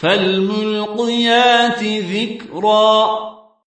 فالملقيات ذكرا.